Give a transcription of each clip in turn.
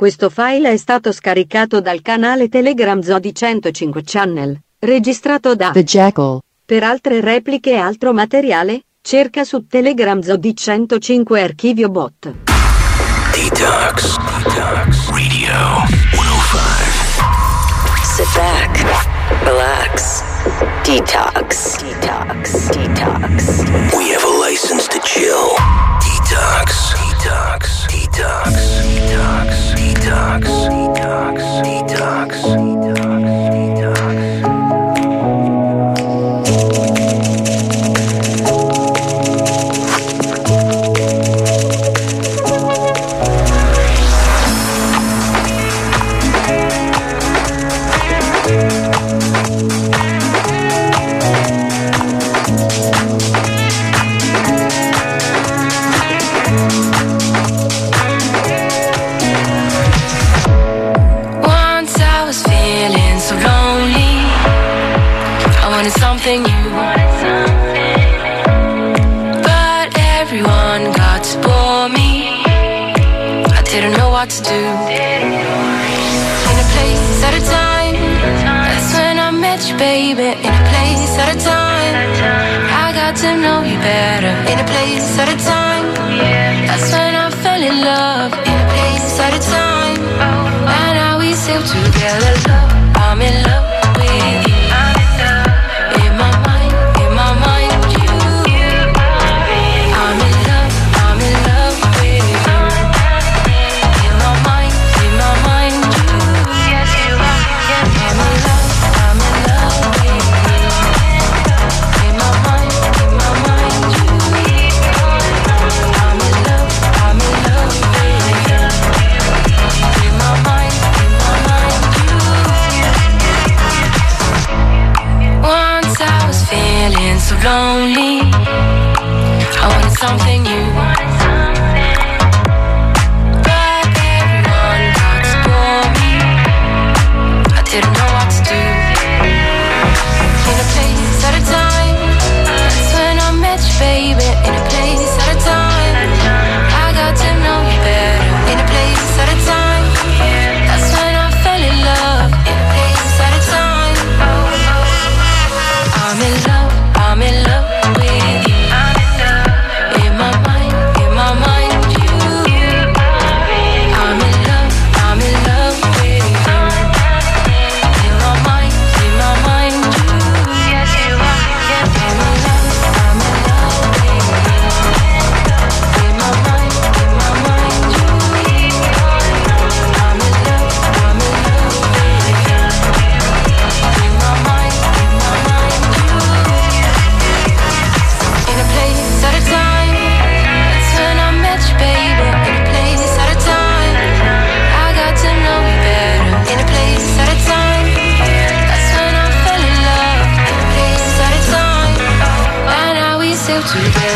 Questo file è stato scaricato dal canale Telegram Zodi 105 Channel, registrato da The Jackal. Per altre repliche e altro materiale, cerca su Telegram Zodi 105 Archivio Bot. Detox. Detox. Radio 105. Sit back. Relax. Detox. Detox. Detox. We have a license to chill. Detox. Detox. Detox. Detox. detox, detox, detox. fell in love, I'm in love. to.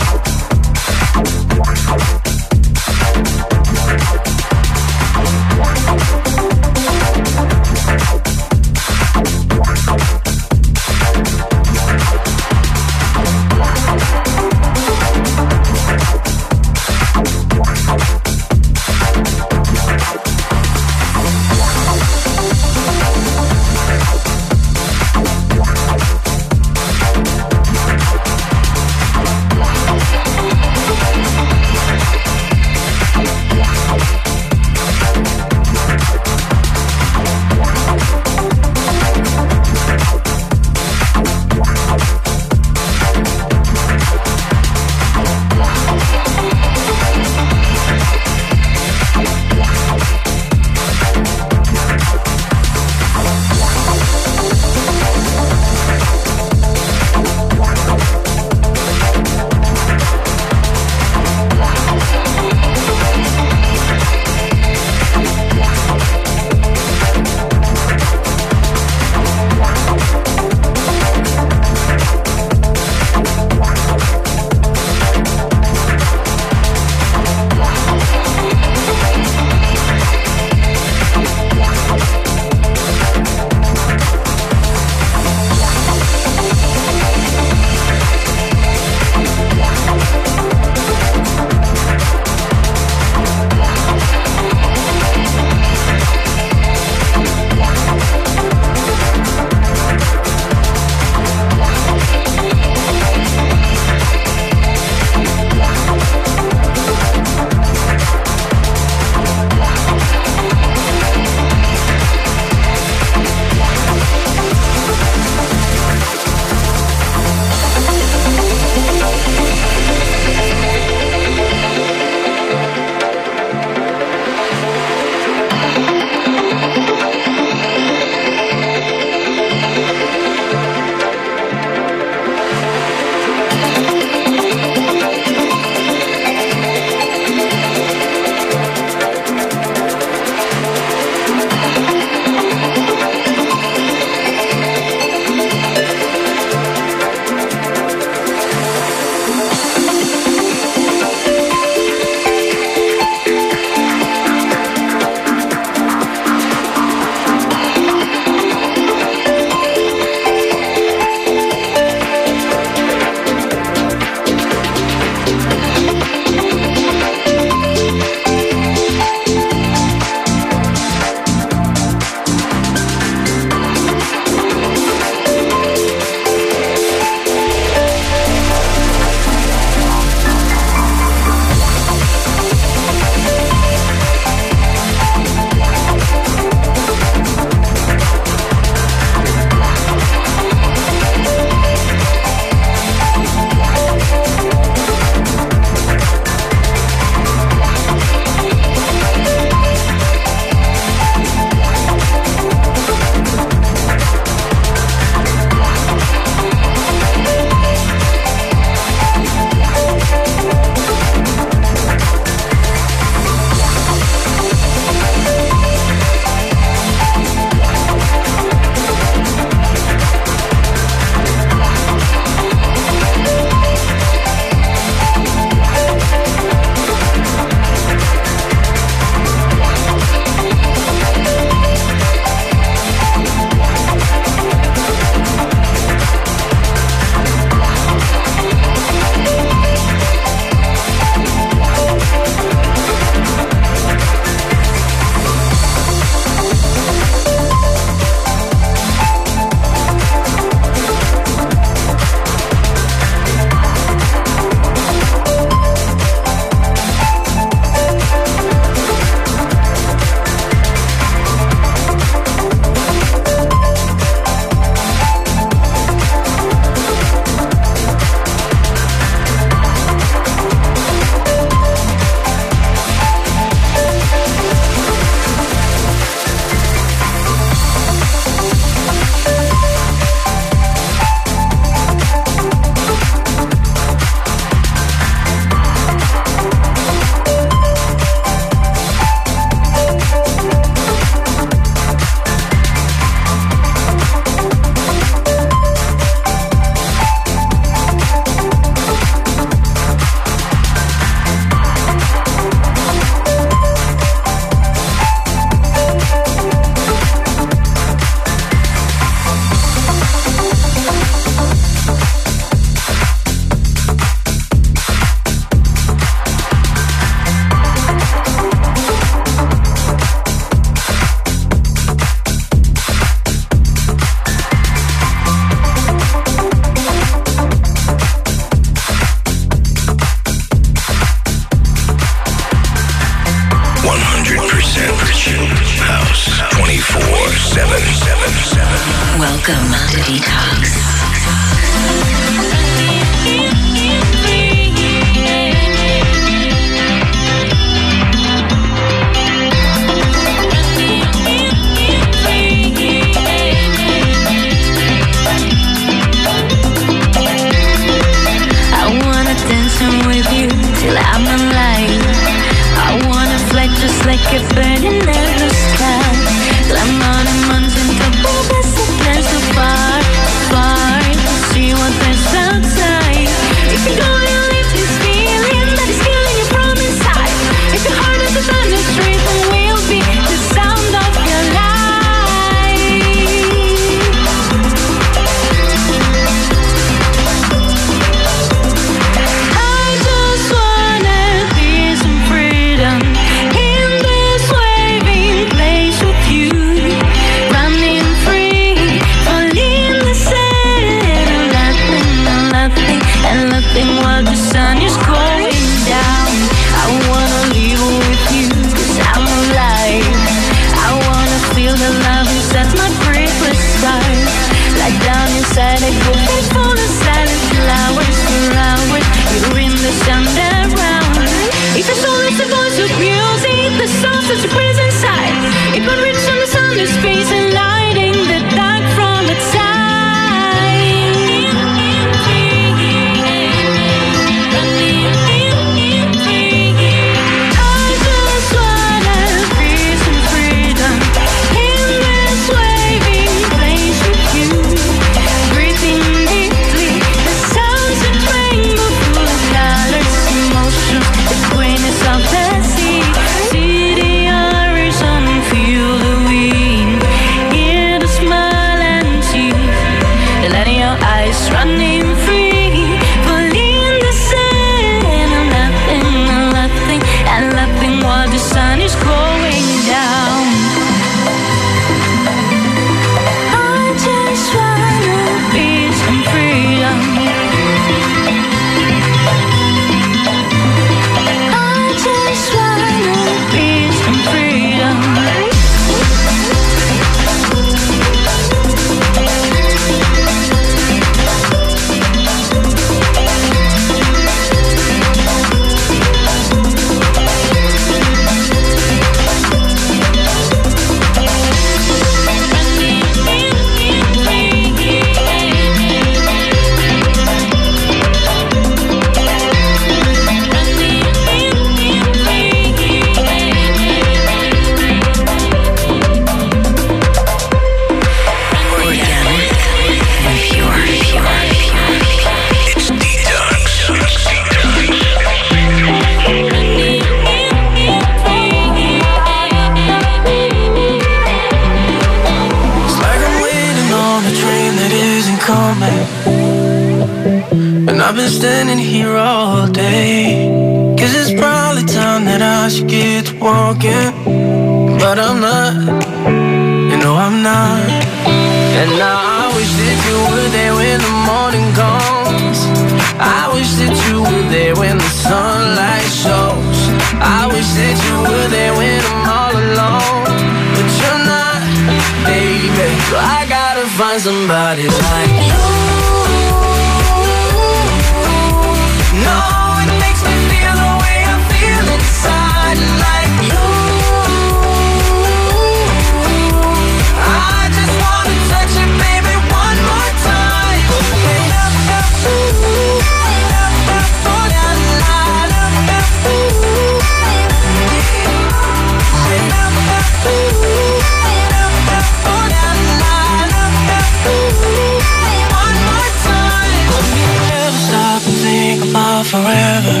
forever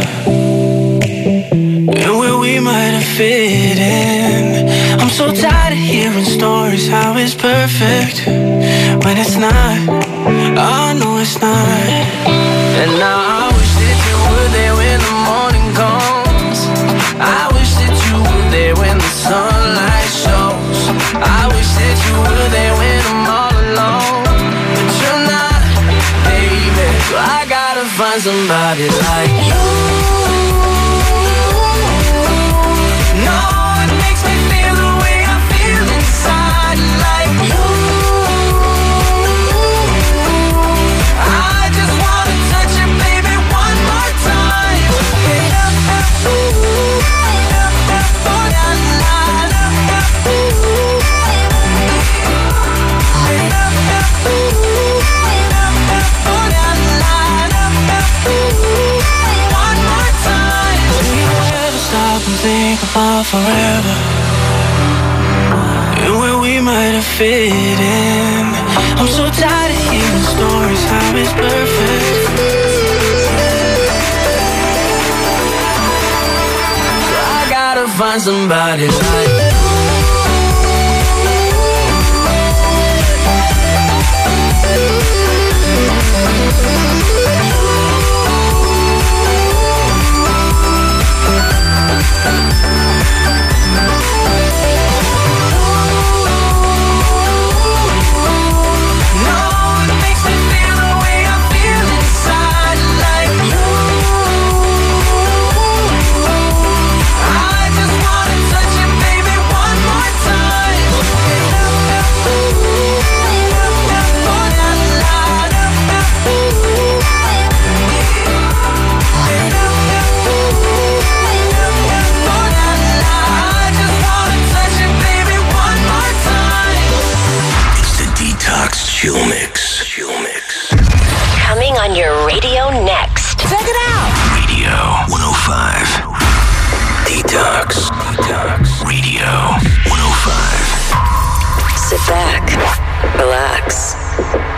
And where we might have fit in. I'm so tired of hearing stories how it's perfect. When it's not, I know it's not. And now somebody like you. think about forever. And where we might have fit in. I'm so tired of hearing stories how it's perfect. So I gotta Find somebody like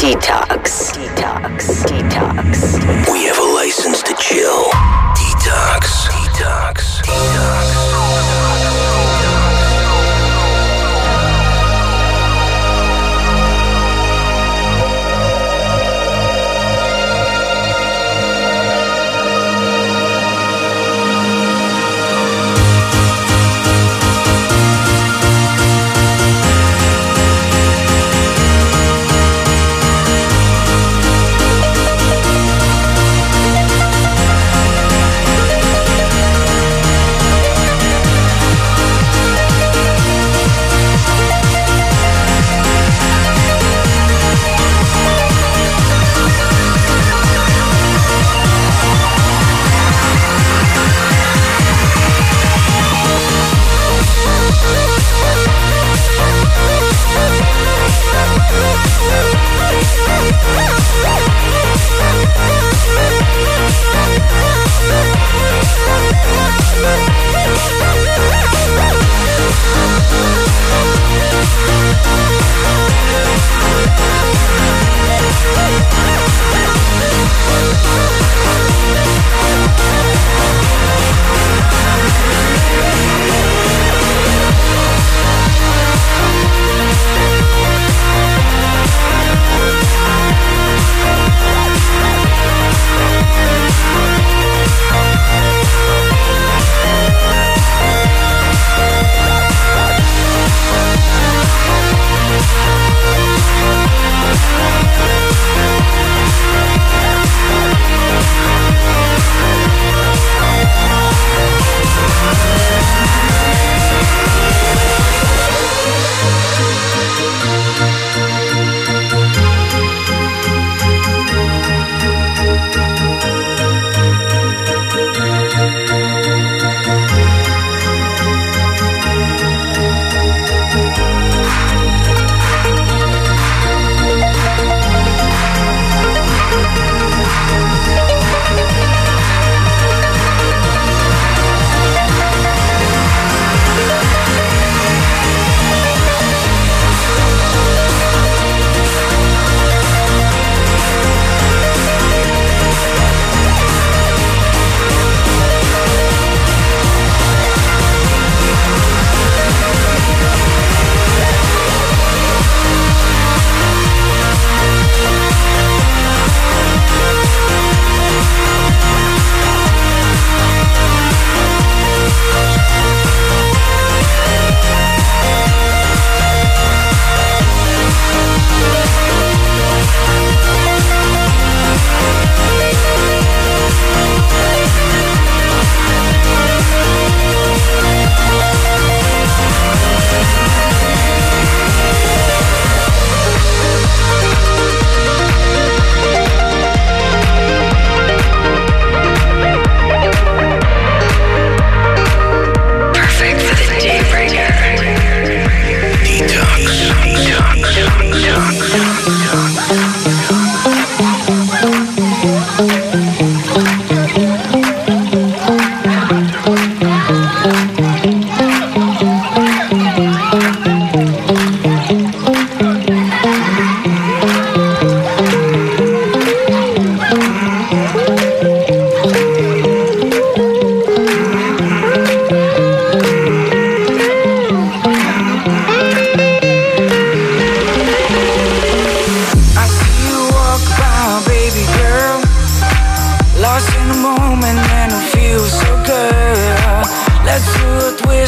detox.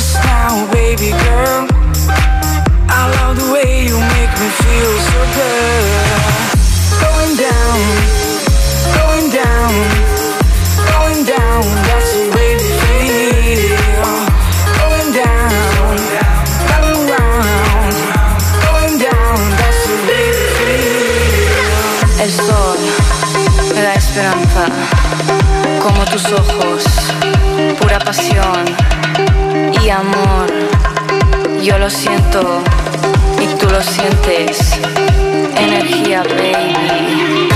just baby girl. I love the way you make me feel so good. Going down, going down, going down. That's the way we feel. Going down. Going down. That's the way feel. El sol me da esperanza, como tus ojos, pura pasión amor. Yo lo siento y tú lo sientes. Energía, baby.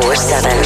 24 7.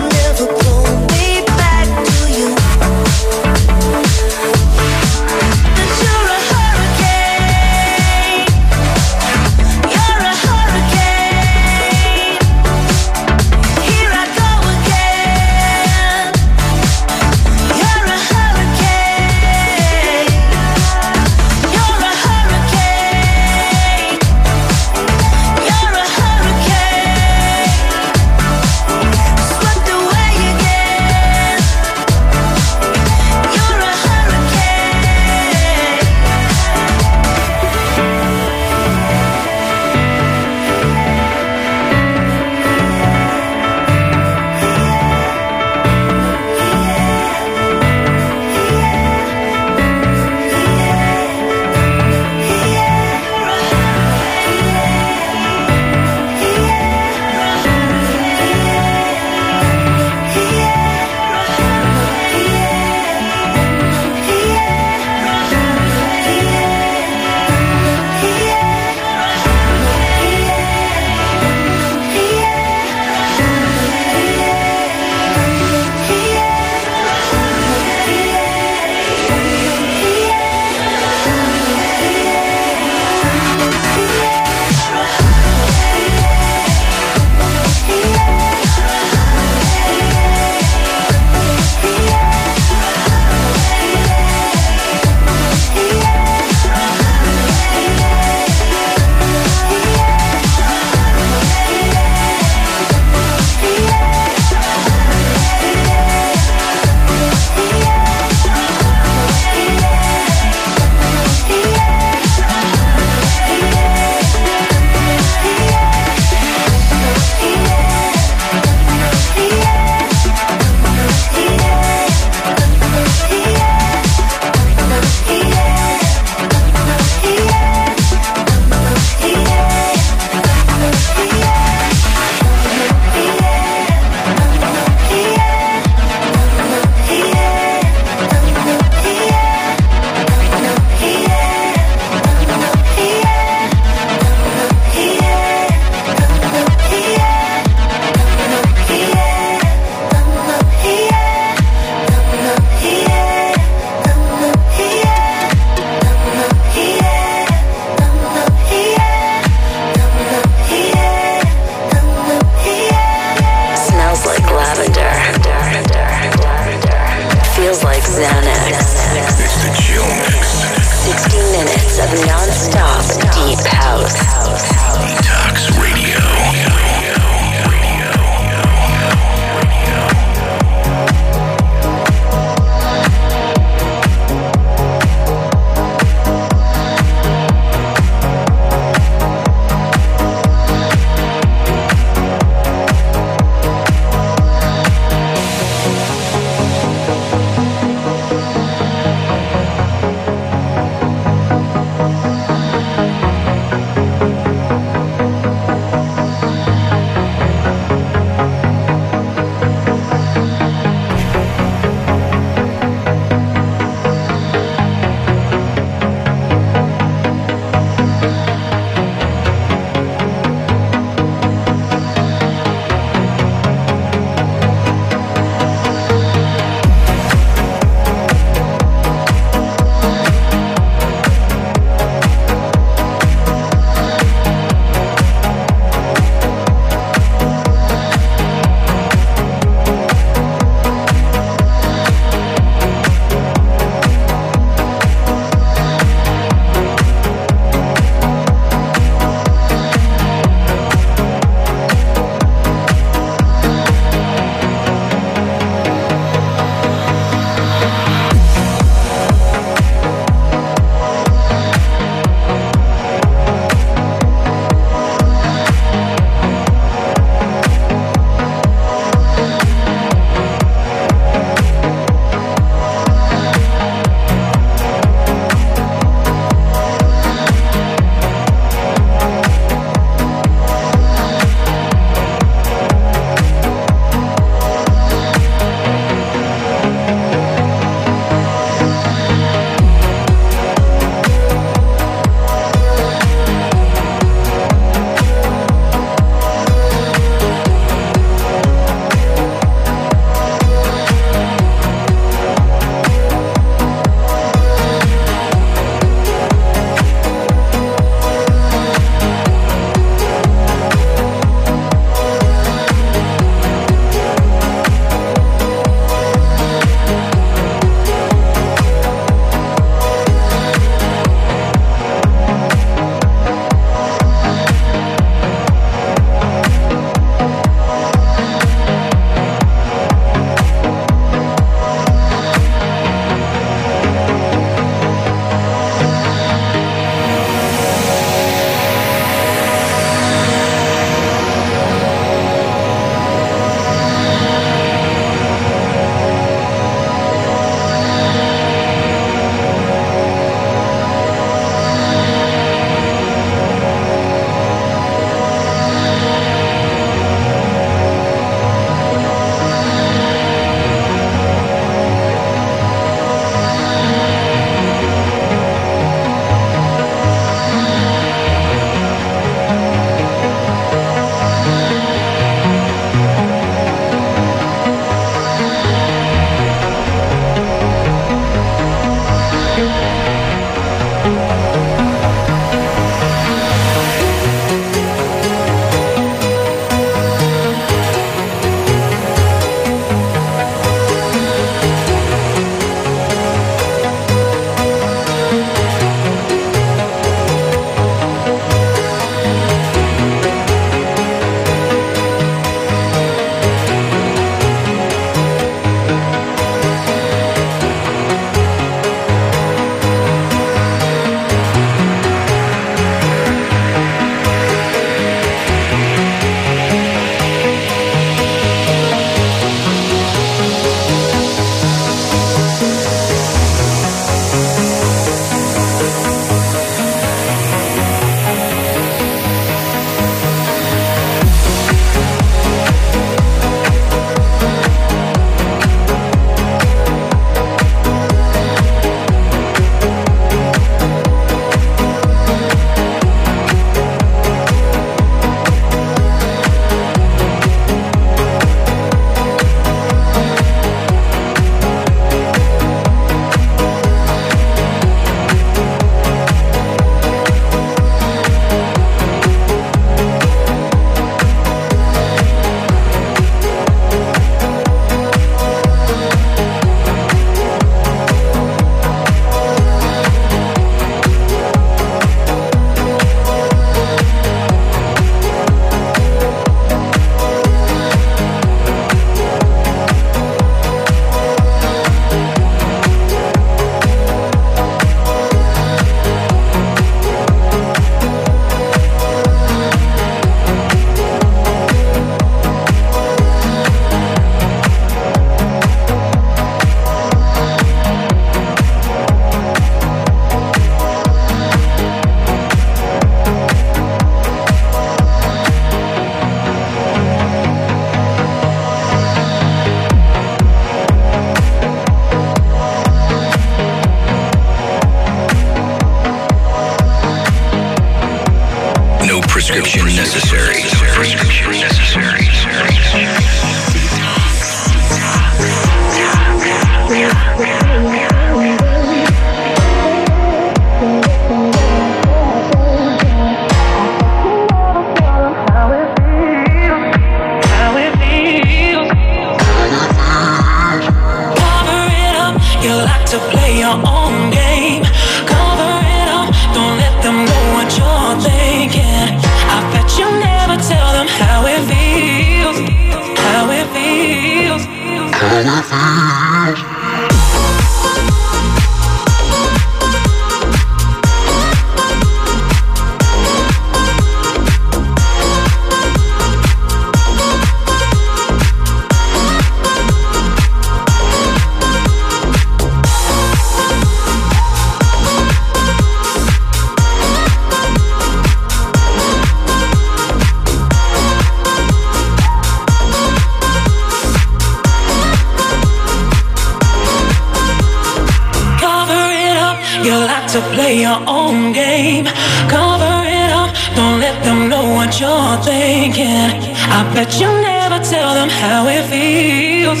Your own game. Cover it up, don't let them know what you're thinking. I bet you never tell them how it feels,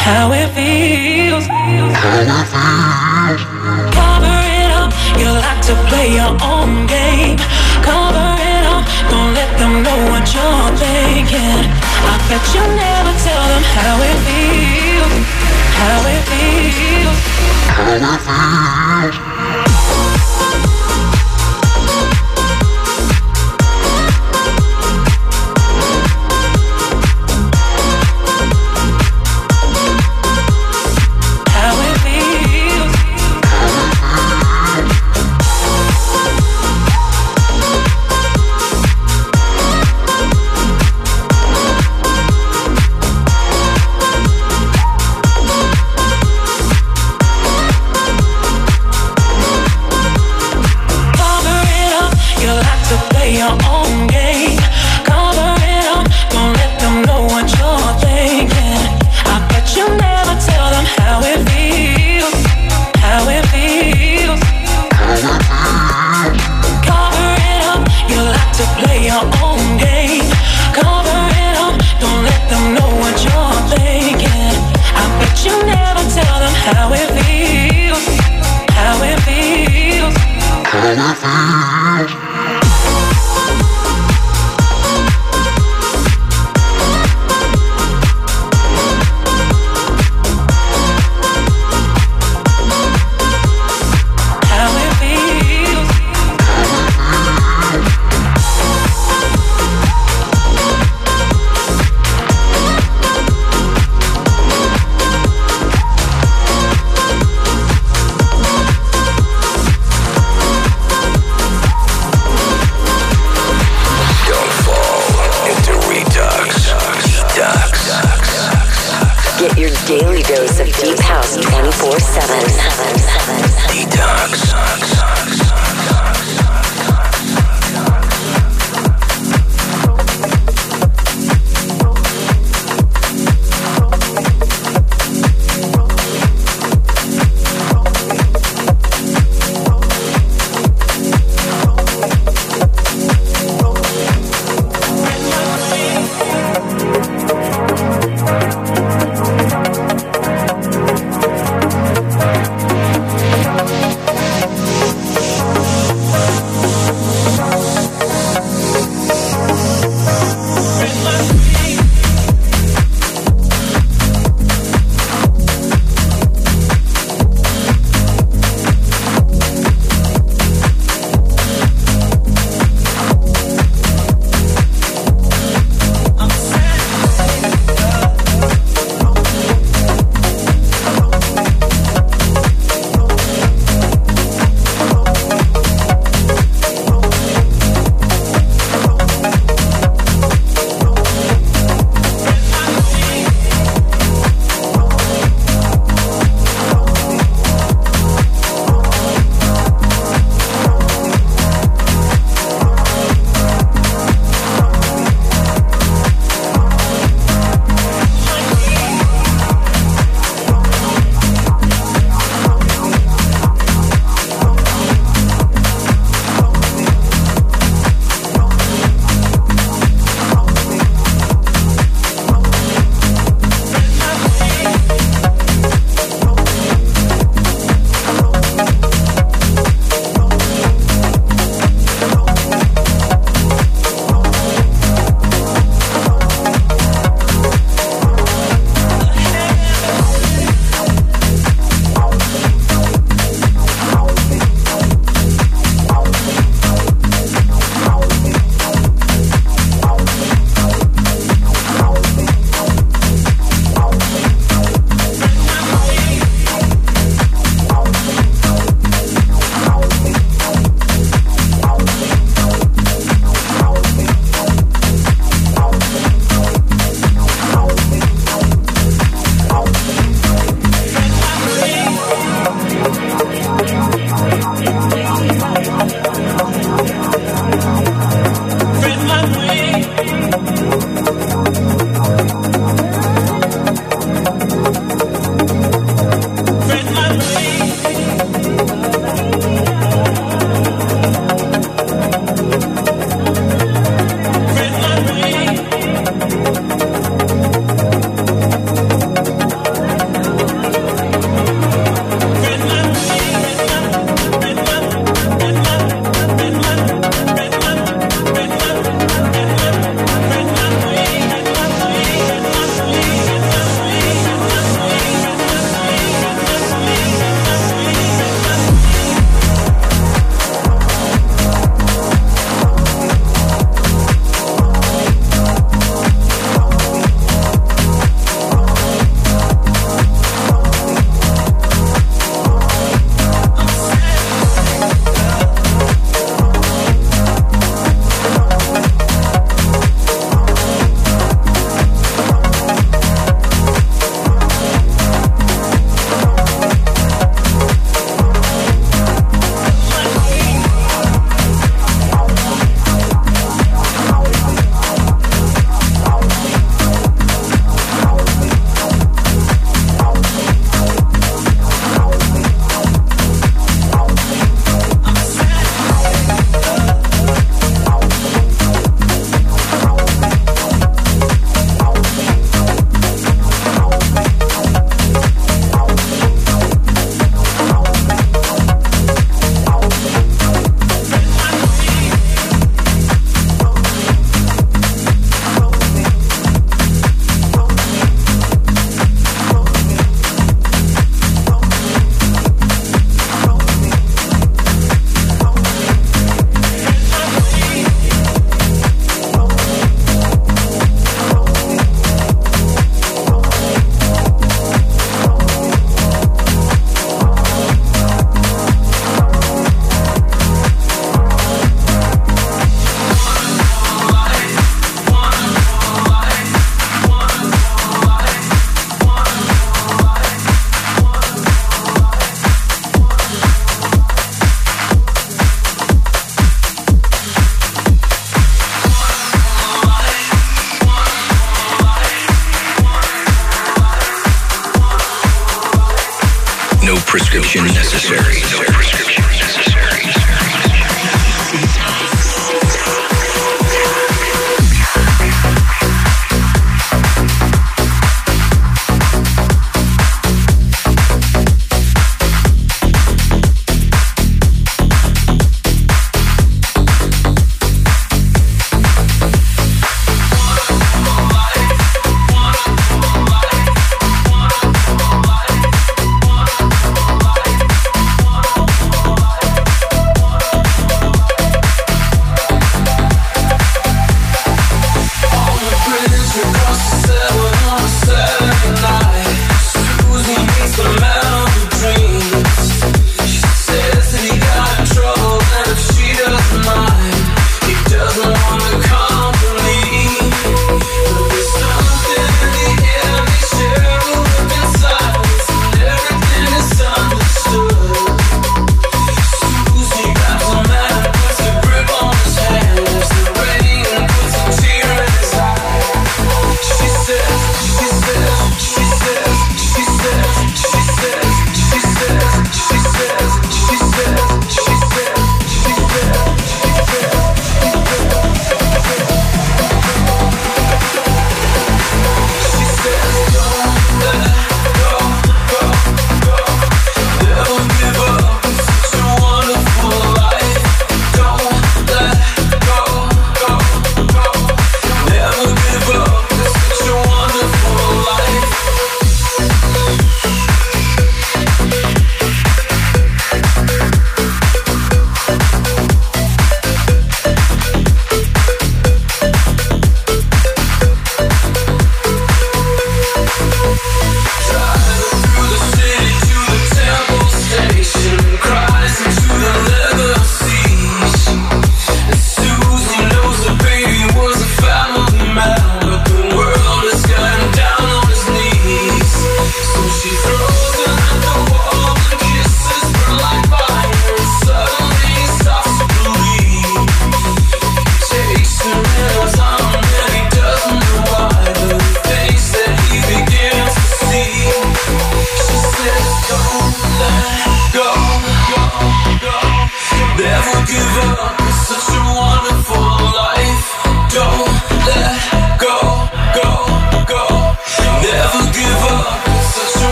how it feels. Cover it up, you like to play your own game. Cover it up, don't let them know what you're thinking. I bet you never tell them how it feels, how it feels. How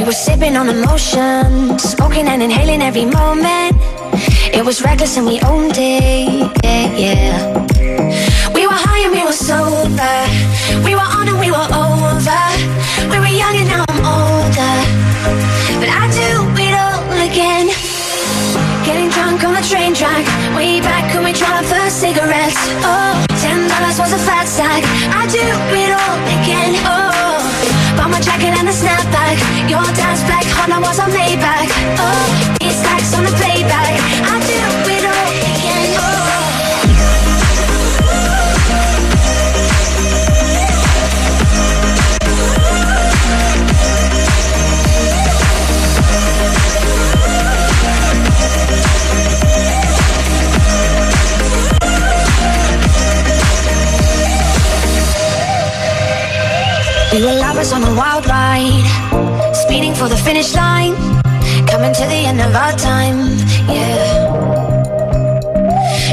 We were sipping on emotion, smoking and inhaling every moment. It was reckless and we owned it, yeah, yeah. We were high and we were sober. We were on and we were over. We were young and now I'm older. But I do it all again. Getting drunk on the train track. Way back when we tried our first cigarettes. Oh, ten dollars was a fat sack. I do it all a snapback. Your dad's black Honda was a Maybach. Oh, these stacks on the playback. I We were lovers on a wild ride, speeding for the finish line, coming to the end of our time, yeah.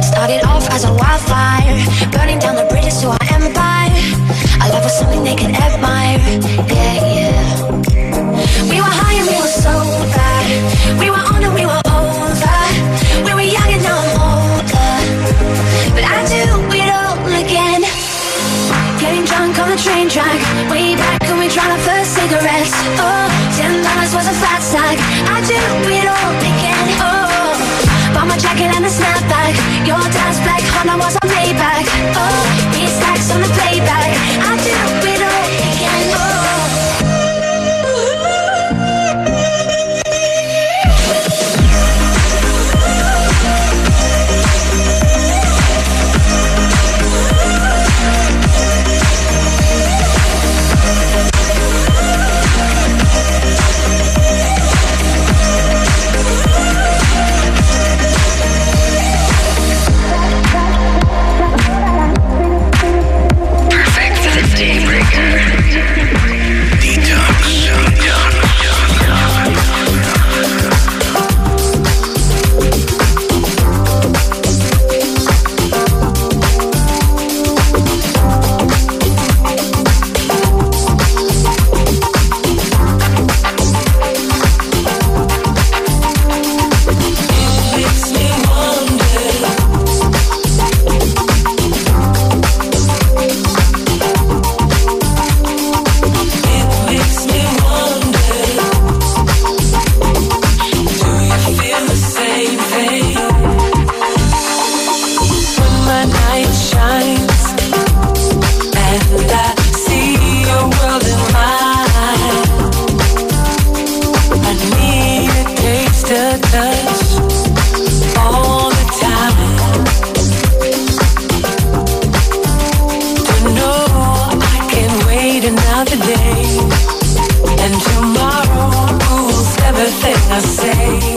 Started off as a wildfire, burning down the bridges to our empire. Our love was something they could admire, yeah, yeah. We were high and we were sober, we were on and we were over. We were young and now I'm older, but I do it all again. Getting drunk on the train track Way cigarettes. Oh, ten dollars was a fat sack I do it all again. Oh, bought my jacket and a snapback. Your dad's black Honda was a Maybach. Oh, these stacks on the playback. I do it all again. Oh I say.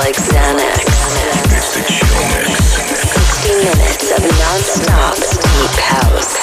Like Xanax. It's the chill mix. 60 minutes of non-stop deep house.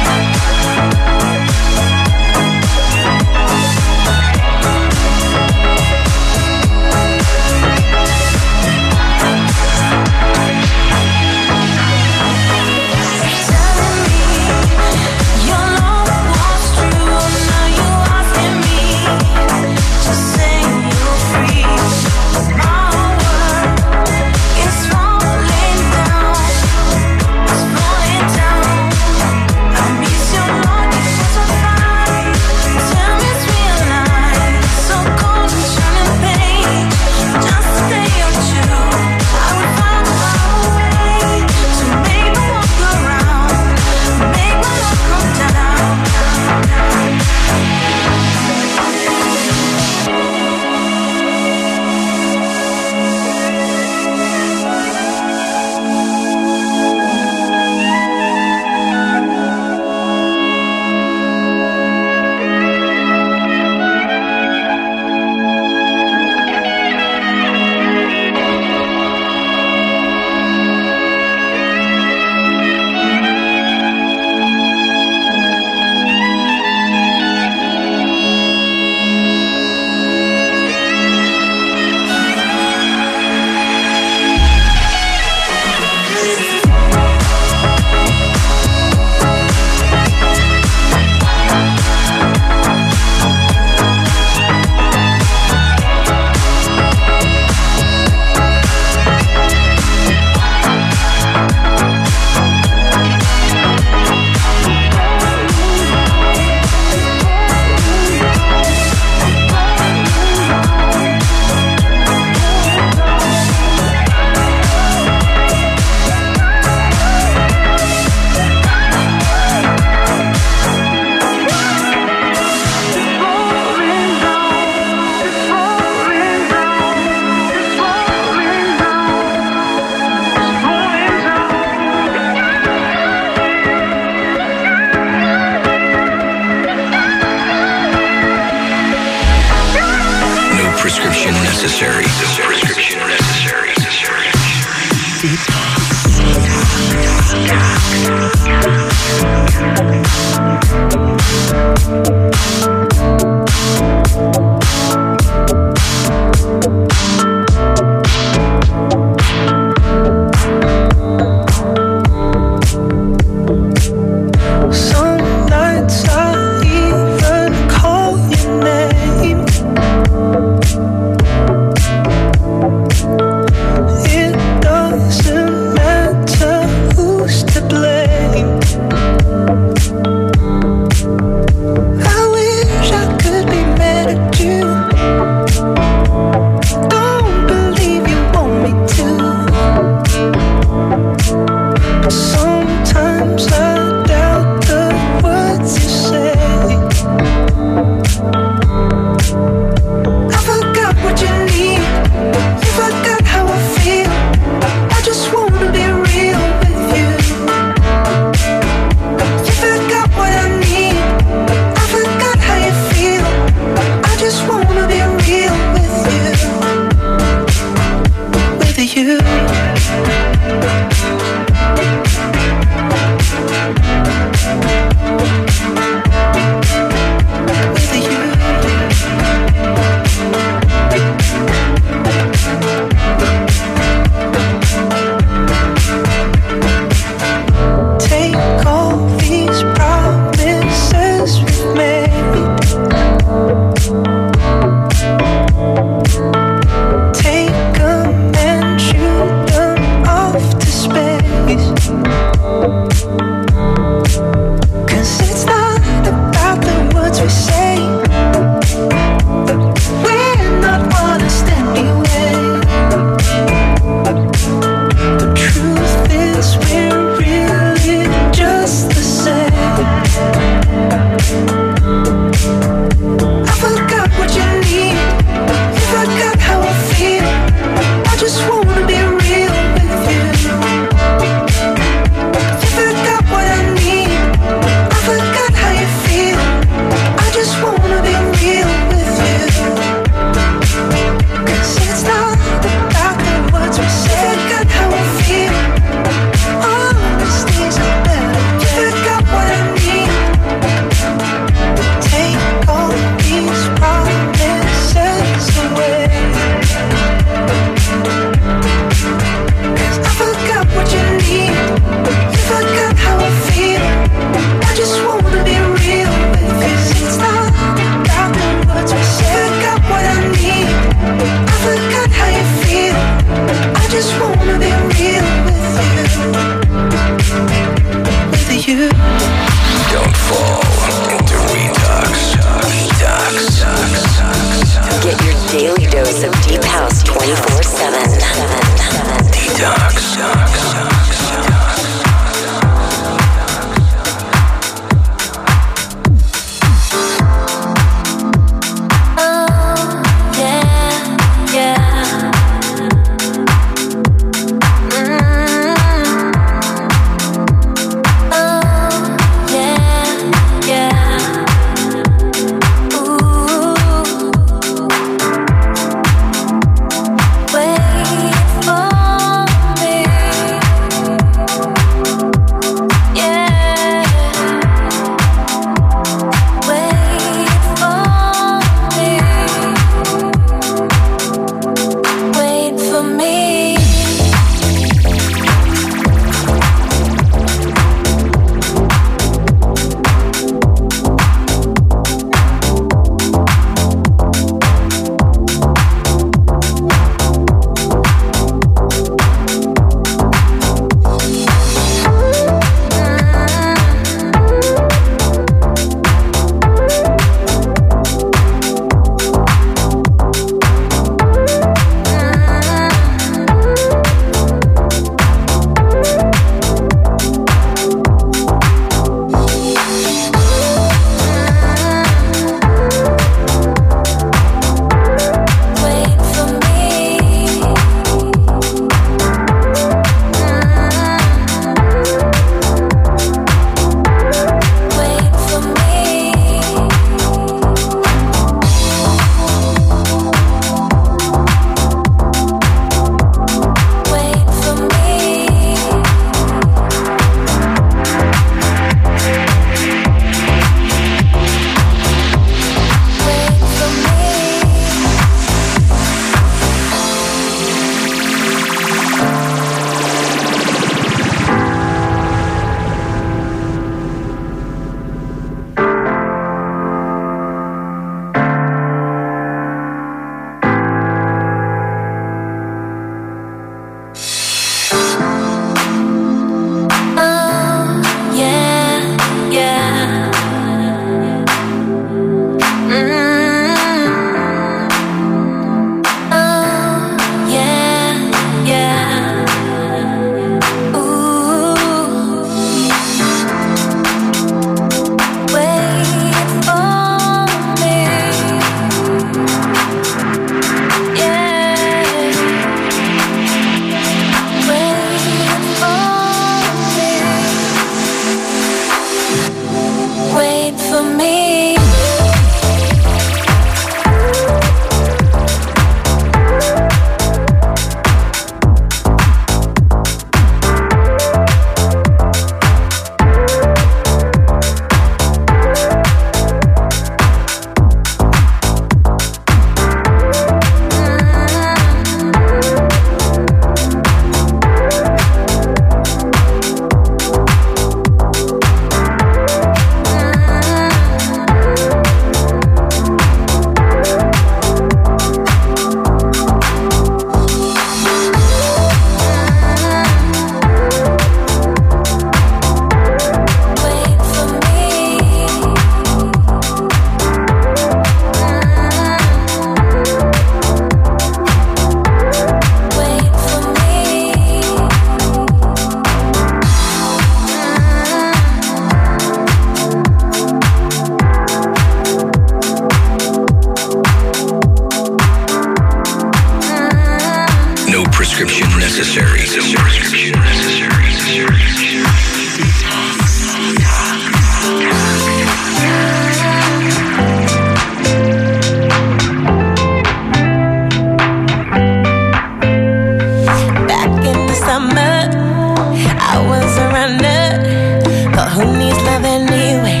love anyway.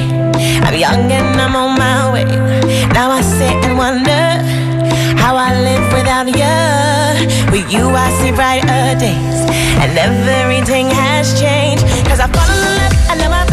I'm young and I'm on my way. Now I sit and wonder how I live without you. With you, I see brighter days, and everything has changed. Cause I fall in love, I know I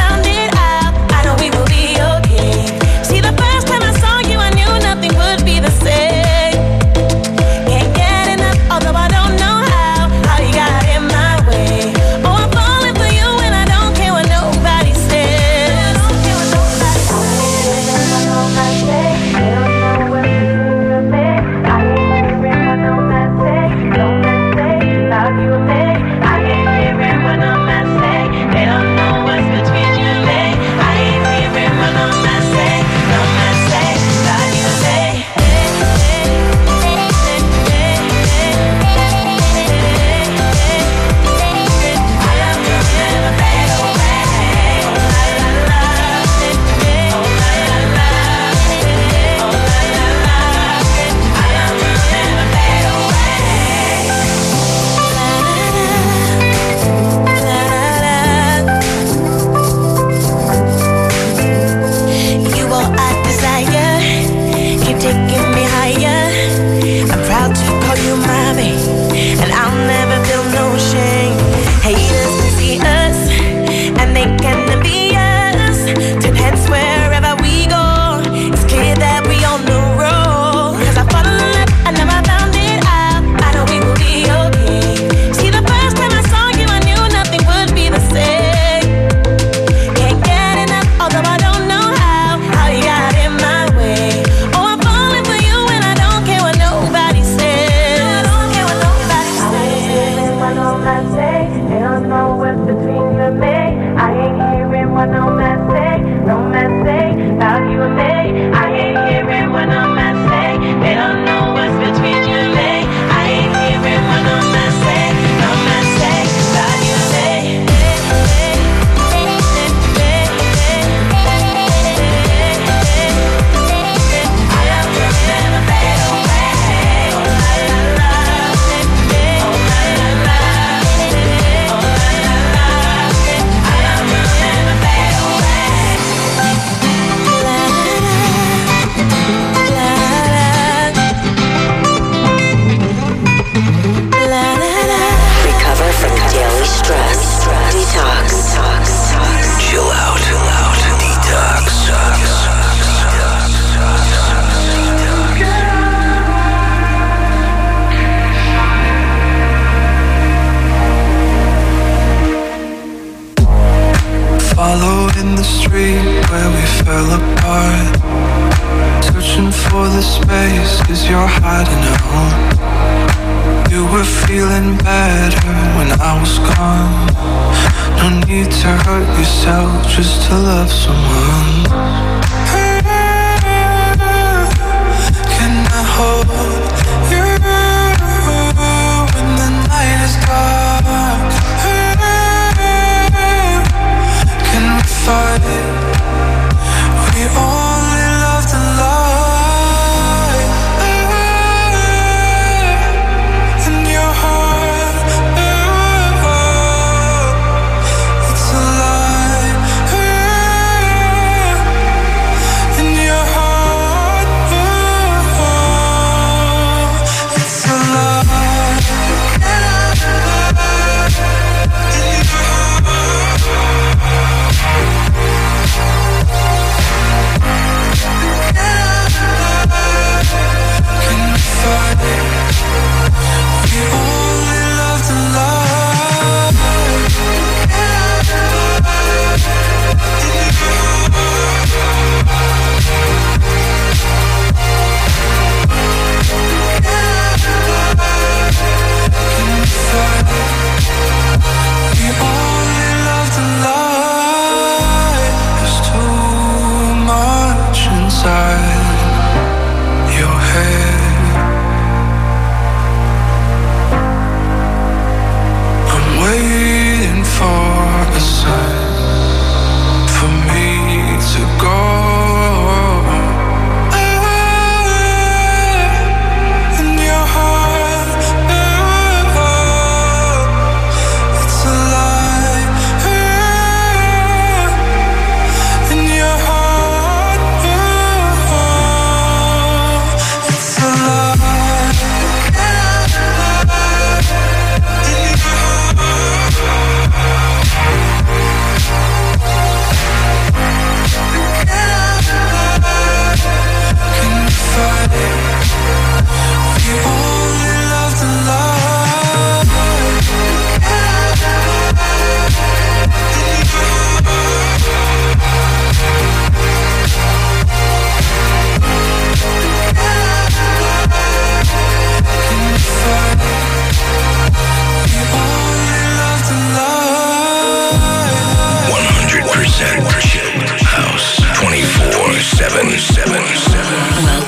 out just to love someone. Can I hold you when the night is dark? Can we fight? We all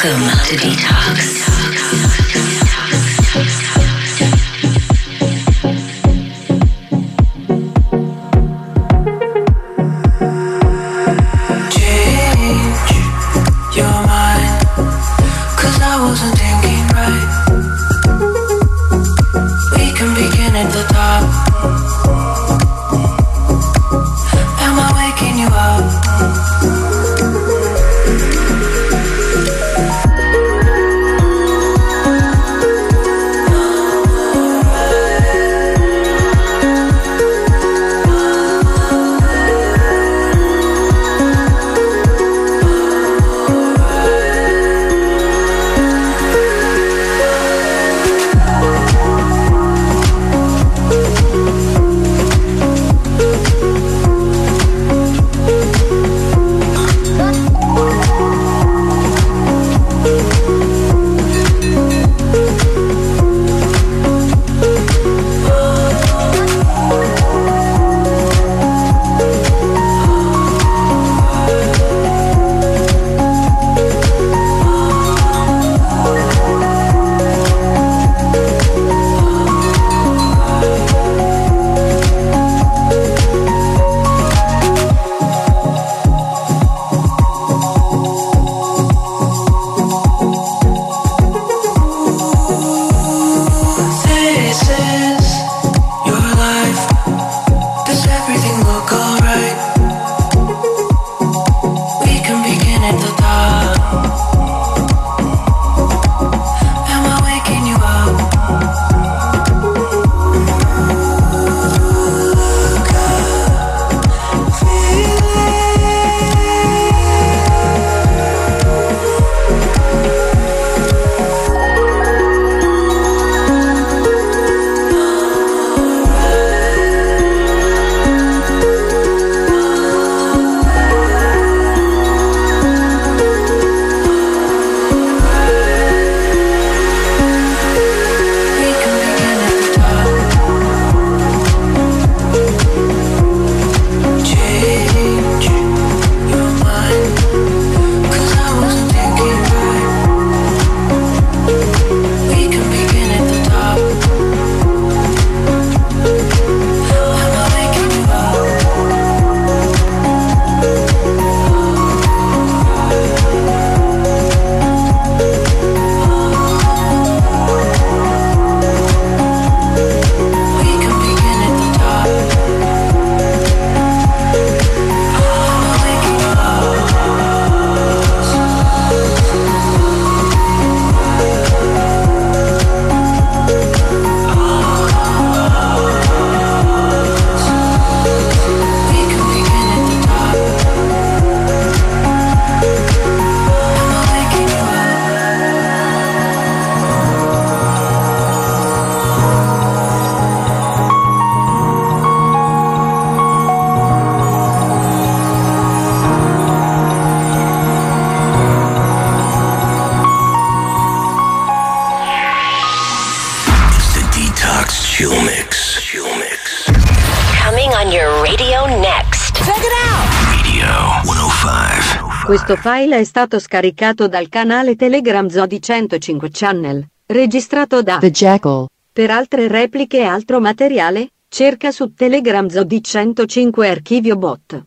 Welcome to Detox. Questo file è stato scaricato dal canale Telegram Zodi 105 Channel, registrato da The Jackal. Per altre repliche e altro materiale, cerca su Telegram Zodi 105 Archivio Bot.